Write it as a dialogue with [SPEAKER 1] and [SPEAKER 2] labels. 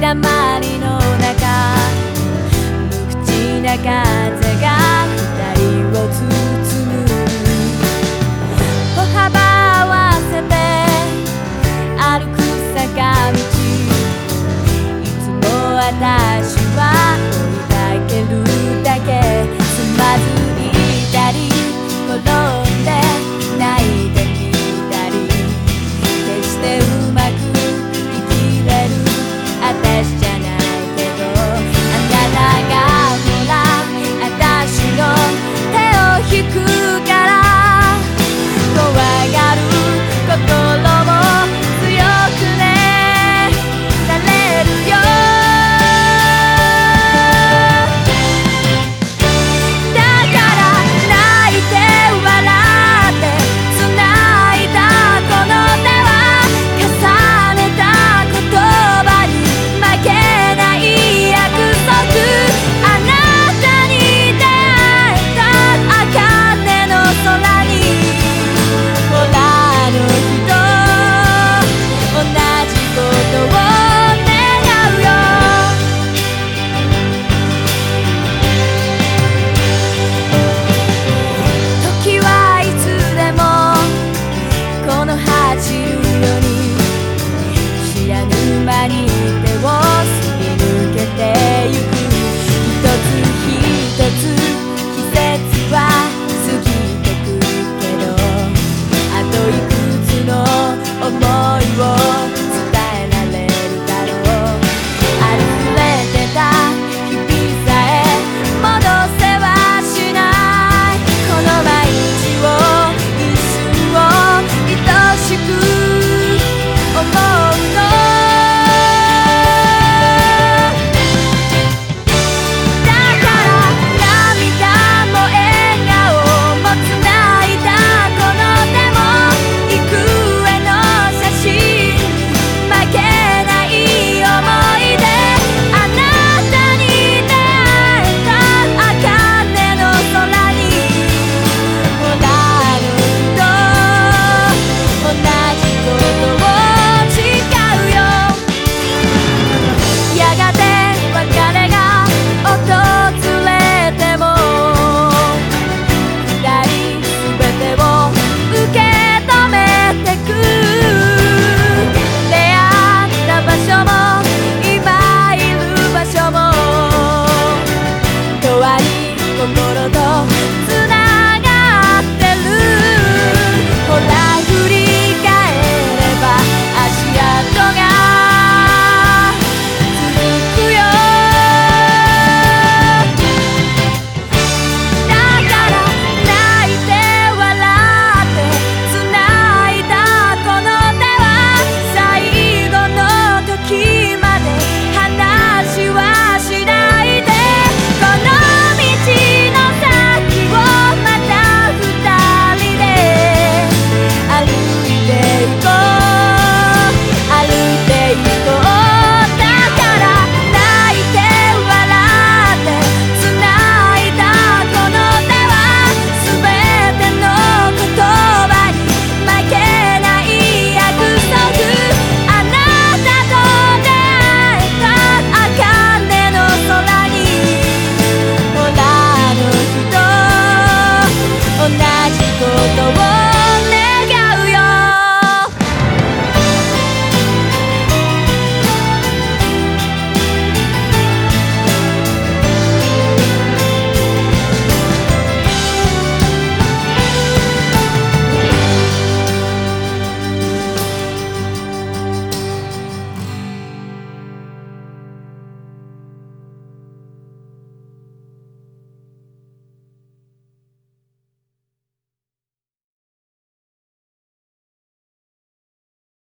[SPEAKER 1] だまりの中。無口だがら